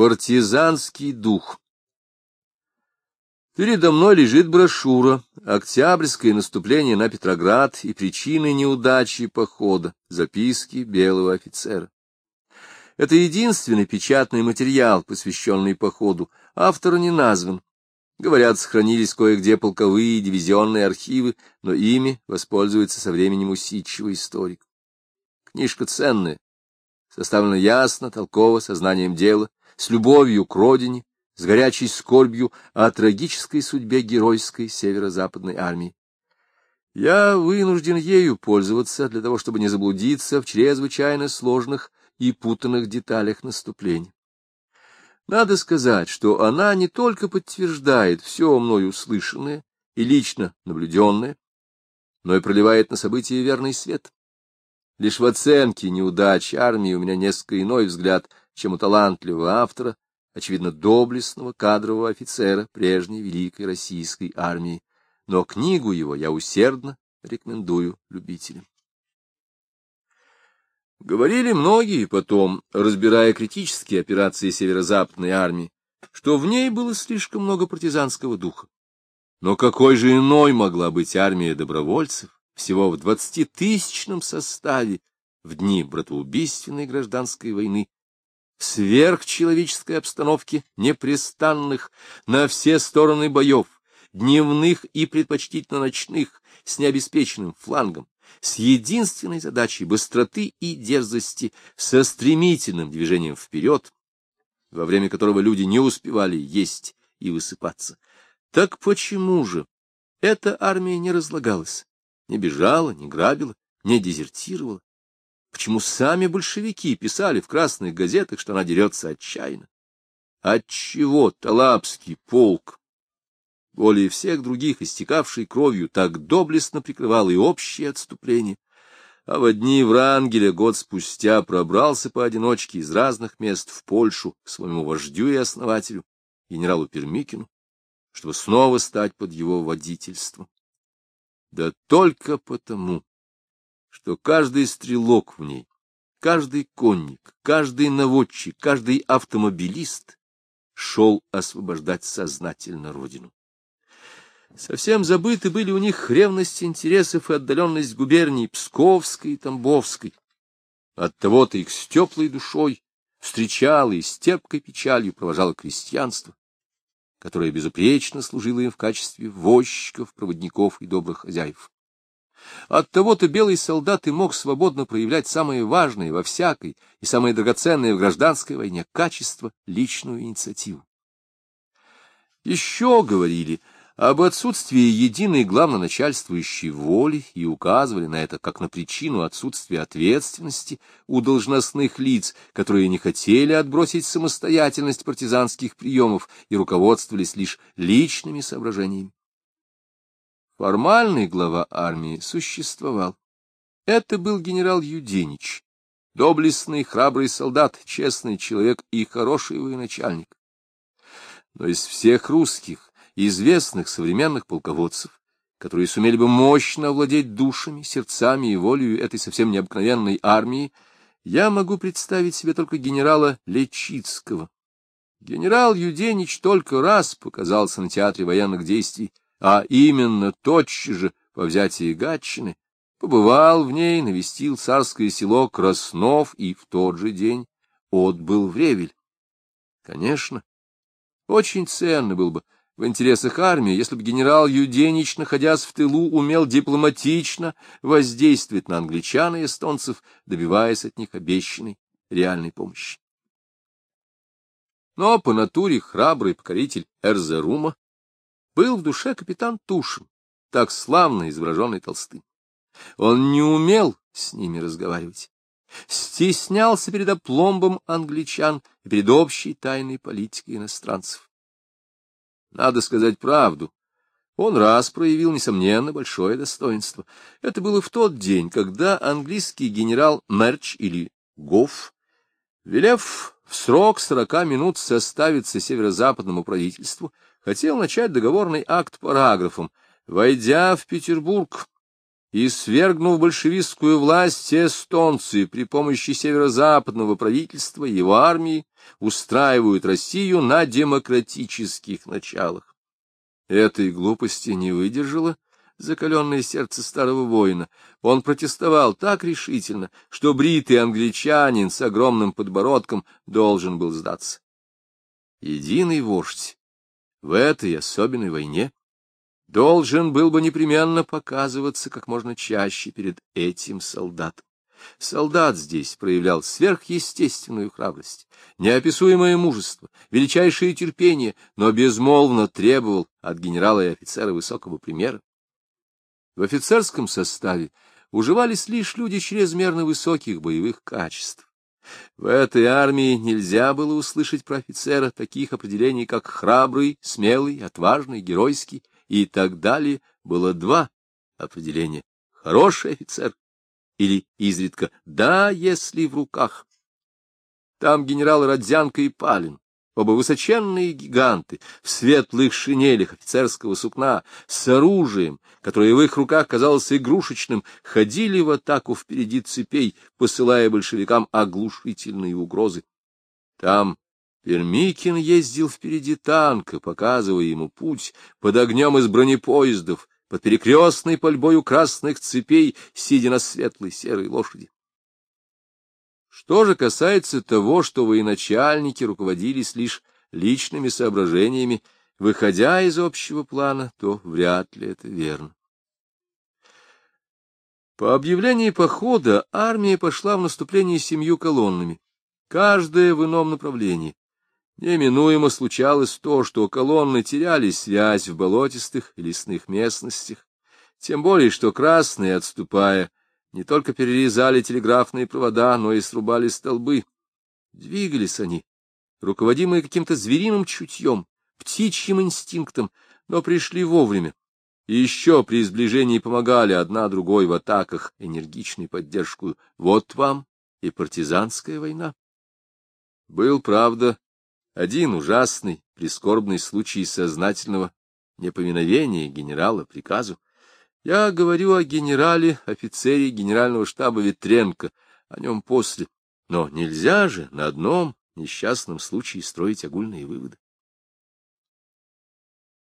Партизанский дух Передо мной лежит брошюра «Октябрьское наступление на Петроград и причины неудачи похода. Записки белого офицера». Это единственный печатный материал, посвященный походу. Автор не назван. Говорят, сохранились кое-где полковые и дивизионные архивы, но ими воспользуется со временем усидчивый историк. Книжка ценная, составлена ясно, толково, сознанием дела, с любовью к родине, с горячей скорбью о трагической судьбе геройской северо-западной армии. Я вынужден ею пользоваться для того, чтобы не заблудиться в чрезвычайно сложных и путанных деталях наступления. Надо сказать, что она не только подтверждает все мною услышанное и лично наблюденное, но и проливает на события верный свет. Лишь в оценке неудач армии у меня несколько иной взгляд, чем у талантливого автора, очевидно, доблестного кадрового офицера прежней великой российской армии. Но книгу его я усердно рекомендую любителям. Говорили многие потом, разбирая критические операции северо-западной армии, что в ней было слишком много партизанского духа. Но какой же иной могла быть армия добровольцев, всего в двадцатитысячном составе в дни братоубийственной гражданской войны, в сверхчеловеческой обстановке непрестанных на все стороны боев, дневных и предпочтительно ночных, с необеспеченным флангом, с единственной задачей быстроты и дерзости, со стремительным движением вперед, во время которого люди не успевали есть и высыпаться. Так почему же эта армия не разлагалась? Не бежала, не грабила, не дезертировала? Почему сами большевики писали в красных газетах, что она дерется отчаянно? Отчего Талапский полк, более всех других истекавший кровью, так доблестно прикрывал и общее отступление, а в дни Врангеля год спустя пробрался поодиночке из разных мест в Польшу к своему вождю и основателю, генералу Пермикину, чтобы снова стать под его водительством. Да только потому, что каждый стрелок в ней, каждый конник, каждый наводчик, каждый автомобилист шел освобождать сознательно родину. Совсем забыты были у них ревность интересов и отдаленность губерний Псковской и Тамбовской. Оттого-то их с теплой душой встречало и с терпкой печалью провожало крестьянство, которая безупречно служила им в качестве возчиков, проводников и добрых хозяев. Оттого-то белый солдат и мог свободно проявлять самое важное во всякой и самое драгоценное в гражданской войне качество — личную инициативу. Еще говорили об отсутствии единой главноначальствующей воли и указывали на это как на причину отсутствия ответственности у должностных лиц, которые не хотели отбросить самостоятельность партизанских приемов и руководствовались лишь личными соображениями. Формальный глава армии существовал. Это был генерал Юденич, доблестный, храбрый солдат, честный человек и хороший военачальник. Но из всех русских, известных современных полководцев, которые сумели бы мощно овладеть душами, сердцами и волею этой совсем необыкновенной армии, я могу представить себе только генерала Лечицкого. Генерал Юденич только раз показался на театре военных действий, а именно тотчас же по взятии Гатчины, побывал в ней, навестил царское село Краснов и в тот же день отбыл в Ревель. Конечно, очень ценно было бы в интересах армии, если бы генерал Юденич, находясь в тылу, умел дипломатично воздействовать на англичан и эстонцев, добиваясь от них обещанной реальной помощи. Но по натуре храбрый покоритель Эрзерума был в душе капитан Тушин, так славно изображенный Толстым. Он не умел с ними разговаривать, стеснялся перед опломбом англичан и перед общей тайной политикой иностранцев. Надо сказать правду. Он раз проявил, несомненно, большое достоинство. Это было в тот день, когда английский генерал Мерч или Гофф, велев в срок сорока минут составиться северо-западному правительству, хотел начать договорный акт параграфом. Войдя в Петербург, и, свергнув большевистскую власть, эстонцы при помощи северо-западного правительства и его армии устраивают Россию на демократических началах. Этой глупости не выдержало закаленное сердце старого воина. Он протестовал так решительно, что бритый англичанин с огромным подбородком должен был сдаться. Единый вождь в этой особенной войне должен был бы непременно показываться как можно чаще перед этим солдатом. Солдат здесь проявлял сверхъестественную храбрость, неописуемое мужество, величайшее терпение, но безмолвно требовал от генерала и офицера высокого примера. В офицерском составе уживались лишь люди чрезмерно высоких боевых качеств. В этой армии нельзя было услышать про офицера таких определений, как храбрый, смелый, отважный, геройский и так далее. Было два определения — хороший офицер или изредка «да, если в руках». Там генералы Родзянко и Палин, оба высоченные гиганты, в светлых шинелях офицерского сукна, с оружием, которое в их руках казалось игрушечным, ходили в атаку впереди цепей, посылая большевикам оглушительные угрозы. Там Пермикин ездил впереди танка, показывая ему путь под огнем из бронепоездов, под перекрестной пальбою красных цепей, сидя на светлой серой лошади. Что же касается того, что военачальники руководились лишь личными соображениями, выходя из общего плана, то вряд ли это верно. По объявлении похода армия пошла в наступление семью колоннами, каждая в ином направлении. Неминуемо случалось то, что колонны теряли связь в болотистых и лесных местностях, тем более что красные, отступая, не только перерезали телеграфные провода, но и срубали столбы. Двигались они, руководимые каким-то звериным чутьем, птичьим инстинктом, но пришли вовремя. И еще при сближении помогали одна другой в атаках энергичной поддержку. Вот вам и партизанская война. Был, правда, один ужасный, прискорбный случай сознательного непоминовения генерала приказу. Я говорю о генерале, офицере генерального штаба Ветренко, о нем после. Но нельзя же на одном несчастном случае строить огульные выводы.